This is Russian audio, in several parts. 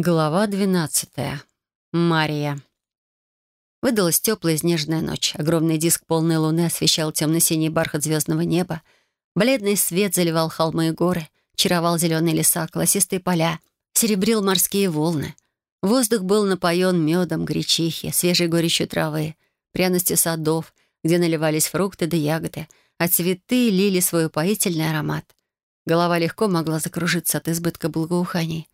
Глава двенадцатая. Мария. Выдалась теплая изнеженная ночь. Огромный диск полной луны освещал темно-синий бархат звездного неба. Бледный свет заливал холмы и горы, чаровал зеленые леса, колосистые поля, серебрил морские волны. Воздух был напоен медом, гречихи, свежей горечью травы, пряностью садов, где наливались фрукты да ягоды, а цветы лили свой упоительный аромат. Голова легко могла закружиться от избытка благоуханий.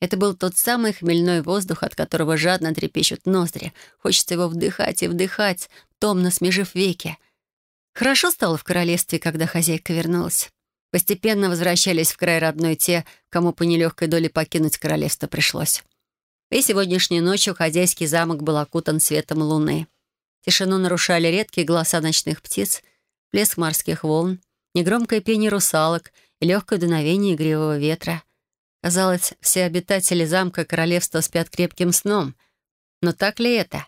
Это был тот самый хмельной воздух, от которого жадно трепещут ноздри. Хочется его вдыхать и вдыхать, томно смежив веки. Хорошо стало в королевстве, когда хозяйка вернулась. Постепенно возвращались в край родной те, кому по нелегкой доле покинуть королевство пришлось. И сегодняшней ночью хозяйский замок был окутан светом луны. Тишину нарушали редкие голоса ночных птиц, плеск морских волн, негромкое пение русалок и легкое дуновение игривого ветра — Казалось, все обитатели замка королевства спят крепким сном. Но так ли это?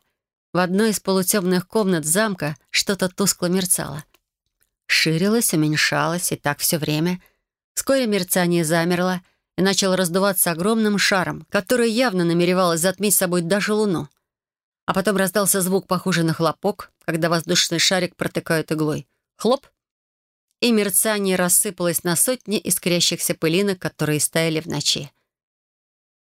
В одной из полутемных комнат замка что-то тускло мерцало. Ширилось, уменьшалось, и так все время. Вскоре мерцание замерло и начало раздуваться огромным шаром, который явно намеревалось затмить собой даже луну. А потом раздался звук, похожий на хлопок, когда воздушный шарик протыкают иглой. Хлоп! И мерцание рассыпалось на сотни искрящихся пылинок, которые стояли в ночи.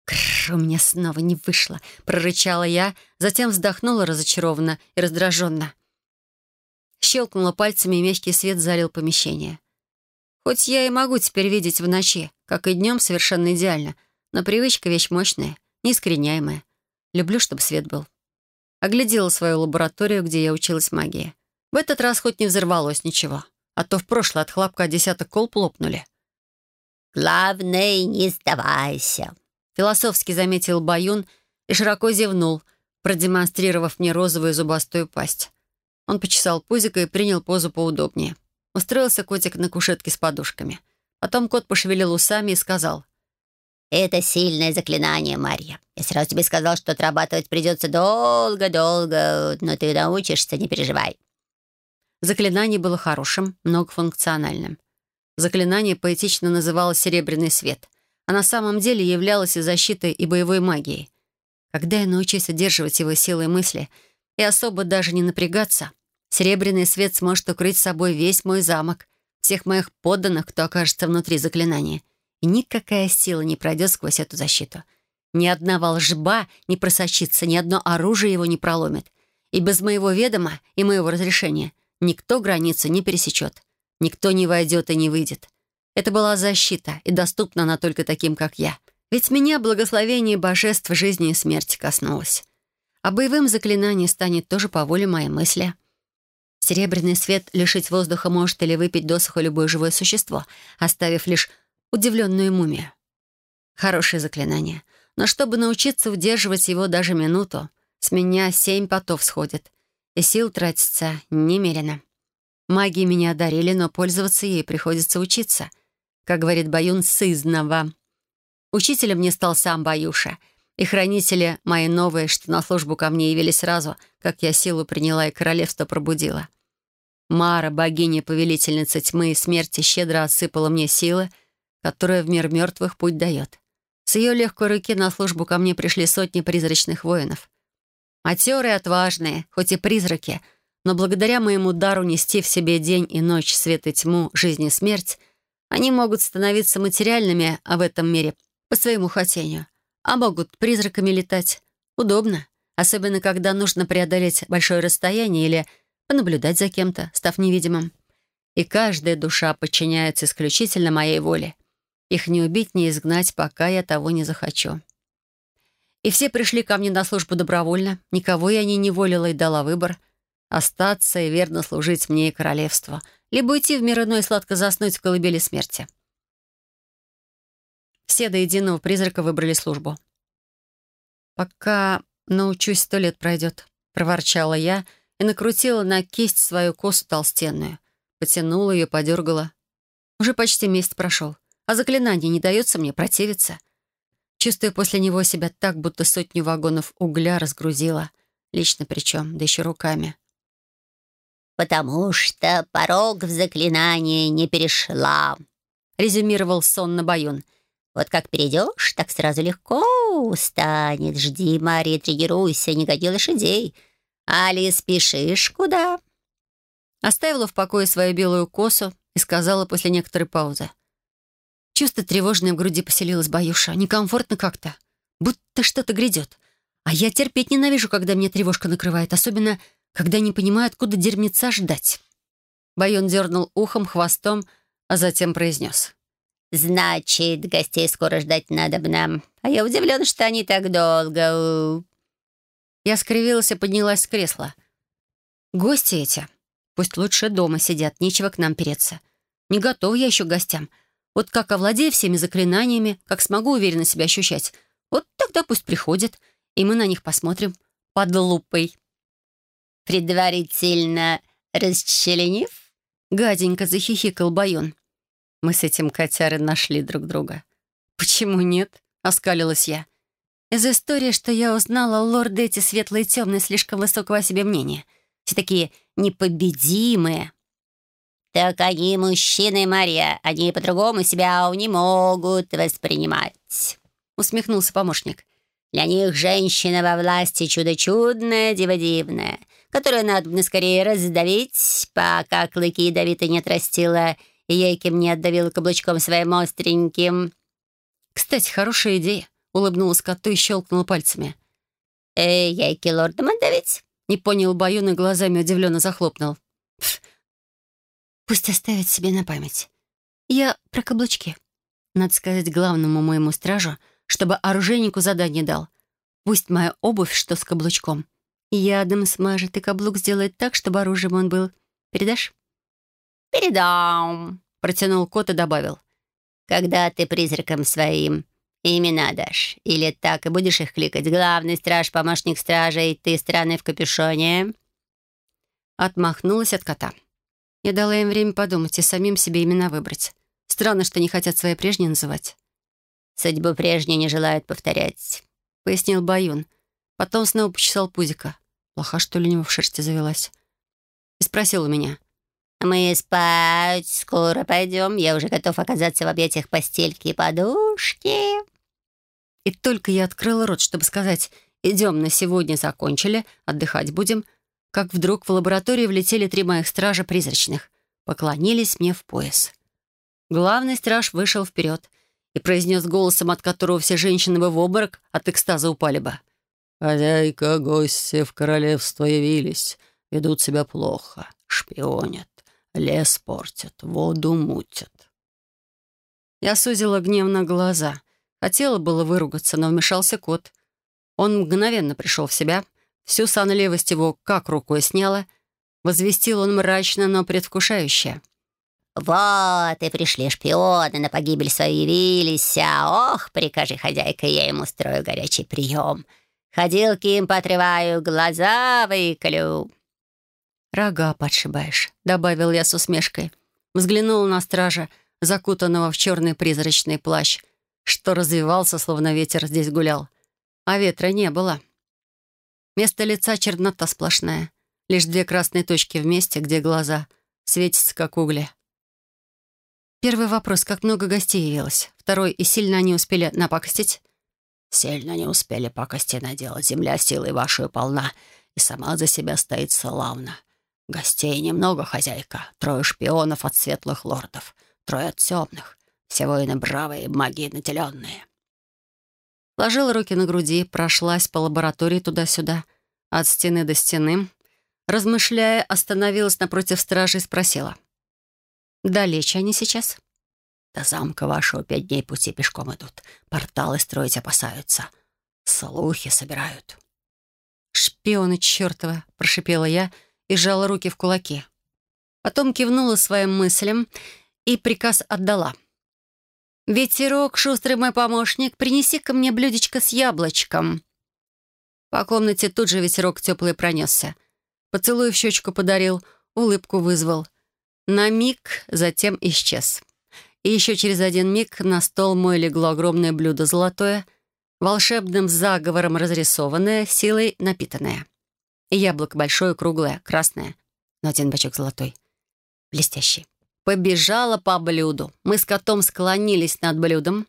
«Крррр, у меня снова не вышло», — прорычала я, затем вздохнула разочарованно и раздраженно. Щелкнула пальцами, и мягкий свет залил помещение. Хоть я и могу теперь видеть в ночи, как и днем, совершенно идеально, но привычка — вещь мощная, неискореняемая. Люблю, чтобы свет был. Оглядела свою лабораторию, где я училась магии. В этот раз хоть не взорвалось ничего а то в прошлое от хлопка десяток колб лопнули. «Главное, не сдавайся», — философски заметил Баюн и широко зевнул, продемонстрировав мне розовую зубастую пасть. Он почесал пузико и принял позу поудобнее. Устроился котик на кушетке с подушками. Потом кот пошевелил усами и сказал. «Это сильное заклинание, Марья. Я сразу тебе сказал, что отрабатывать придется долго-долго, но ты научишься, не переживай. Заклинание было хорошим, многофункциональным. Заклинание поэтично называлось «Серебряный свет», а на самом деле являлось и защитой, и боевой магией. Когда я научусь удерживать его силой мысли и особо даже не напрягаться, Серебряный свет сможет укрыть собой весь мой замок, всех моих подданных, кто окажется внутри заклинания. И никакая сила не пройдет сквозь эту защиту. Ни одна волжба не просочится, ни одно оружие его не проломит. И без моего ведома и моего разрешения Никто границу не пересечет. Никто не войдет и не выйдет. Это была защита, и доступна она только таким, как я. Ведь меня благословение божеств жизни и смерти коснулось. А боевым заклинанием станет тоже по воле моей мысли. Серебряный свет лишить воздуха может или выпить досуха любое живое существо, оставив лишь удивленную мумию. Хорошее заклинание. Но чтобы научиться удерживать его даже минуту, с меня семь потов сходит и сил тратится немерено. Магии меня одарили, но пользоваться ей приходится учиться. Как говорит Баюн, сызнова. Учителем мне стал сам Баюша, и хранители мои новые, что на службу ко мне явились сразу, как я силу приняла и королевство пробудила. Мара, богиня-повелительница тьмы и смерти, щедро отсыпала мне силы, которые в мир мертвых путь дает. С ее легкой руки на службу ко мне пришли сотни призрачных воинов. Матерые, отважные, хоть и призраки, но благодаря моему дару нести в себе день и ночь, свет и тьму, жизнь и смерть, они могут становиться материальными а в этом мире по своему хотению, а могут призраками летать. Удобно, особенно когда нужно преодолеть большое расстояние или понаблюдать за кем-то, став невидимым. И каждая душа подчиняется исключительно моей воле. Их не убить, не изгнать, пока я того не захочу. И все пришли ко мне на службу добровольно. Никого я не неволила и дала выбор. Остаться и верно служить мне и королевству. Либо уйти в мир иной и сладко заснуть в колыбели смерти. Все до единого призрака выбрали службу. «Пока научусь, сто лет пройдет», — проворчала я и накрутила на кисть свою косу толстенную. Потянула ее, подергала. Уже почти месяц прошел, а заклинание не дается мне противиться. Чувствую после него себя так, будто сотню вагонов угля разгрузила. Лично причем, да еще руками. «Потому что порог в заклинании не перешла», — резюмировал сонно Баюн. Вот как перейдешь, так сразу легко станет. Жди, Мария, тренируйся, не годи лошадей. Али, спешишь куда?» Оставила в покое свою белую косу и сказала после некоторой паузы. Чувство тревожное в груди поселилось Баюша. Некомфортно как-то. Будто что-то грядет. А я терпеть ненавижу, когда мне тревожка накрывает. Особенно, когда не понимаю, откуда дерьмеца ждать. Байон дернул ухом, хвостом, а затем произнес. «Значит, гостей скоро ждать надо бы нам. А я удивлен, что они так долго...» Я скривилась и поднялась с кресла. «Гости эти. Пусть лучше дома сидят, нечего к нам переться. Не готов я еще к гостям. Вот как овладею всеми заклинаниями, как смогу уверенно себя ощущать, вот тогда пусть приходят, и мы на них посмотрим под лупой». «Предварительно расчленив?» — гаденько захихикал Байон. Мы с этим котярой нашли друг друга. «Почему нет?» — оскалилась я. «Из истории, что я узнала, лорды эти светлые и темные слишком высокого о себе мнения. Все такие непобедимые». «Так они мужчины, Мария. Они по-другому себя не могут воспринимать», — усмехнулся помощник. «Для них женщина во власти чудо-чудная, диво-дивная, которую надо скорее раздавить, пока клыки ядовито не отрастила и яйким не отдавила каблучком своим остреньким». «Кстати, хорошая идея», — улыбнулась коту и щелкнула пальцами. «Эй, яйки лордом отдавить?» — не понял Баюн и глазами удивленно захлопнул. Пусть оставит себе на память. Я про каблучки. Надо сказать главному моему стражу, чтобы оружейнику задание дал. Пусть моя обувь, что с каблучком. Ядом смажет и каблук сделает так, чтобы оружием он был. Передашь? «Передам», — протянул кот и добавил. «Когда ты призракам своим имена дашь, или так и будешь их кликать, главный страж, помощник стража и ты странный в капюшоне?» Отмахнулась от кота. Я дала им время подумать и самим себе имена выбрать. Странно, что не хотят свои прежние называть. «Судьбу прежней не желают повторять», — пояснил Баюн. Потом снова почесал пузика. Плоха, что ли, у него в шерсти завелась. И спросил у меня. «Мы спать скоро пойдем. Я уже готов оказаться в объятиях постельки и подушки». И только я открыла рот, чтобы сказать «Идем, на сегодня закончили, отдыхать будем», как вдруг в лабораторию влетели три моих стража призрачных. Поклонились мне в пояс. Главный страж вышел вперед и произнес голосом, от которого все женщины бы в обморок от экстаза упали бы. «Хозяйка, гости в королевство явились, ведут себя плохо, шпионят, лес портят, воду мутят». Я сузила гневно глаза. Хотела было выругаться, но вмешался кот. Он мгновенно пришел в себя — Всю сонливость его как рукой сняла. Возвестил он мрачно, но предвкушающе. «Вот и пришли шпионы, на погибель свою явились. А ох, прикажи, хозяйка, я ему устрою горячий прием. Ходилки им потреваю, глаза выколю». «Рога подшибаешь», — добавил я с усмешкой. Взглянул на стража, закутанного в черный призрачный плащ, что развивался, словно ветер здесь гулял. А ветра не было. Вместо лица чернота сплошная. Лишь две красные точки в месте, где глаза светятся, как угли. Первый вопрос. Как много гостей явилось? Второй. И сильно они успели напакостить? «Сильно не успели пакости наделать. Земля силой вашей полна, и сама за себя стоит славно. Гостей немного, хозяйка. Трое шпионов от светлых лордов, трое от темных. Все воины бравые, магии наделенные. Ложила руки на груди, прошлась по лаборатории туда-сюда, от стены до стены. Размышляя, остановилась напротив стражи и спросила. «Далече они сейчас?» «До замка вашего пять дней пути пешком идут. Порталы строить опасаются. Слухи собирают». «Шпионы чертова!» — прошипела я и сжала руки в кулаки. Потом кивнула своим мыслям и приказ отдала — «Ветерок, шустрый мой помощник, принеси-ка мне блюдечко с яблочком». По комнате тут же ветерок теплый пронесся. Поцелуй в щечку подарил, улыбку вызвал. На миг затем исчез. И еще через один миг на стол мой легло огромное блюдо золотое, волшебным заговором разрисованное, силой напитанное. И яблоко большое, круглое, красное, но один бачок золотой. Блестящий побежала по блюду. Мы с котом склонились над блюдом.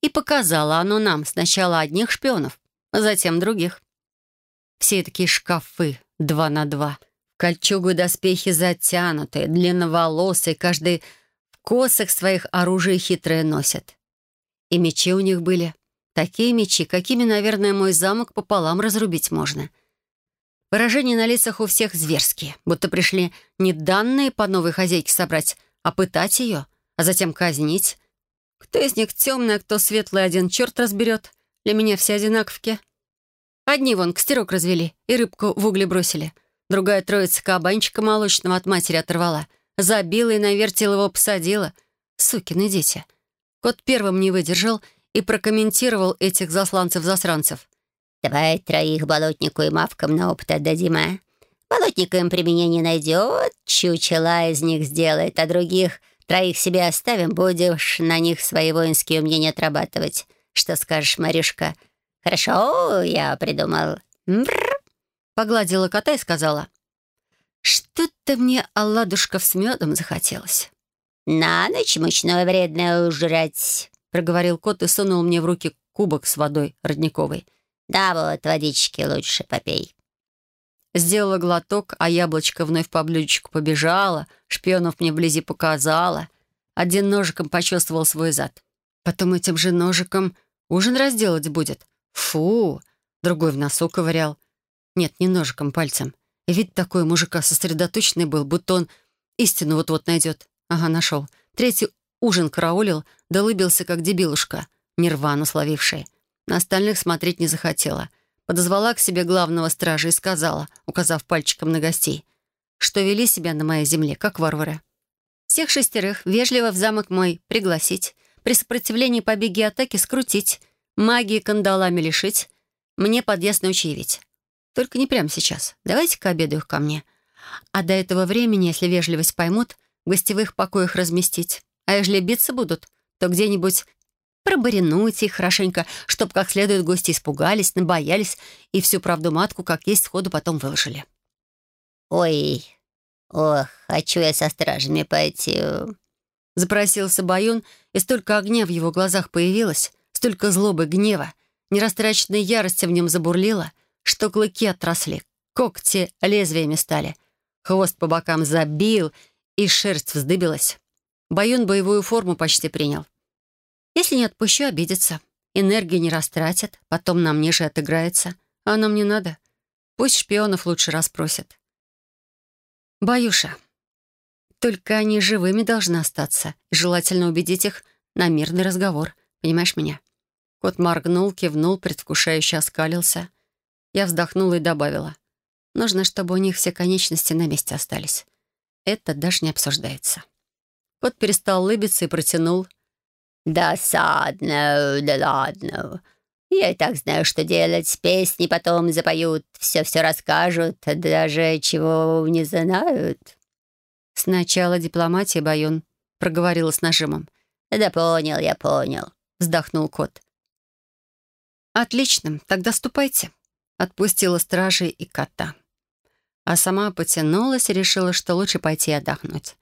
И показало оно нам сначала одних шпионов, а затем других. Все такие шкафы, два на два. Кольчугу и доспехи затянутые, длинноволосые, каждый в косах своих оружие хитрое носят. И мечи у них были. Такие мечи, какими, наверное, мой замок пополам разрубить можно. Выражения на лицах у всех зверские, будто пришли не данные по новой хозяйке собрать, а пытать ее, а затем казнить. Кто из них темный, а кто светлый, один черт разберет. Для меня все одинаковки. Одни вон костерок развели и рыбку в угли бросили. Другая троица кабанчика молочного от матери оторвала. Забила и навертела его посадила. Сукины дети. Кот первым не выдержал и прокомментировал этих засланцев-засранцев. «Давай троих болотнику и мавкам на опыт отдадим, а? Болотник им применение найдет, чучела из них сделает, а других троих себе оставим, будешь на них свои воинские умения отрабатывать. Что скажешь, Марюшка?» «Хорошо, я придумал». Мррр. Погладила кота и сказала. «Что-то мне оладушков с медом захотелось». «На ночь мучное вредное ужрать», — проговорил кот и сунул мне в руки кубок с водой родниковой. «Да вот, водички лучше попей». Сделала глоток, а яблочко вновь по блюдечку побежала, шпионов мне вблизи показала. Один ножиком почувствовал свой зад. Потом этим же ножиком ужин разделать будет. Фу! Другой в носу ковырял. Нет, не ножиком, пальцем. Вид такой мужика сосредоточенный был, будто он истину вот-вот найдет. Ага, нашел. Третий ужин караулил, да лыбился, как дебилушка, нервано словивший. На остальных смотреть не захотела. Подозвала к себе главного стража и сказала, указав пальчиком на гостей, что вели себя на моей земле, как варвары. Всех шестерых вежливо в замок мой пригласить, при сопротивлении побеги атаки скрутить, магии кандалами лишить, мне подъезд научивить. Только не прямо сейчас. Давайте-ка обеду их ко мне. А до этого времени, если вежливость поймут, в гостевых покоях разместить. А ежели биться будут, то где-нибудь пробаринуть их хорошенько, чтоб как следует гости испугались, набоялись и всю правду матку, как есть, сходу потом выложили. «Ой, ох, хочу я со стражами пойти», — запросился Баюн, и столько огня в его глазах появилось, Столько злобы, гнева, нерастраченной ярости в нем забурлило, что клыки отросли, когти лезвиями стали. Хвост по бокам забил, и шерсть вздыбилась. Баюн боевую форму почти принял. Если не отпущу, обидится. Энергию не растратят, потом нам ниже отыграется. А нам не надо. Пусть шпионов лучше расспросят. Баюша. Только они живыми должны остаться, и желательно убедить их на мирный разговор. Понимаешь меня? Кот моргнул, кивнул, предвкушающе оскалился. Я вздохнула и добавила. Нужно, чтобы у них все конечности на месте остались. Это даже не обсуждается. Кот перестал улыбиться и протянул. «Досадно, да ладно. Я и так знаю, что делать. Песни потом запоют, все-все расскажут, даже чего не знают». «Сначала дипломатия, Баюн», — проговорила с нажимом. «Да понял, я понял», — вздохнул кот. «Отлично, тогда ступайте», — отпустила стражей и кота. А сама потянулась и решила, что лучше пойти отдохнуть.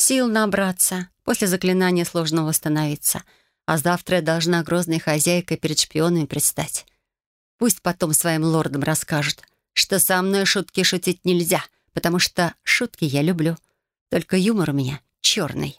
Сил набраться, после заклинания сложно восстановиться, а завтра я должна грозной хозяйкой перед шпионами предстать. Пусть потом своим лордам расскажут, что со мной шутки шутить нельзя, потому что шутки я люблю. Только юмор у меня черный.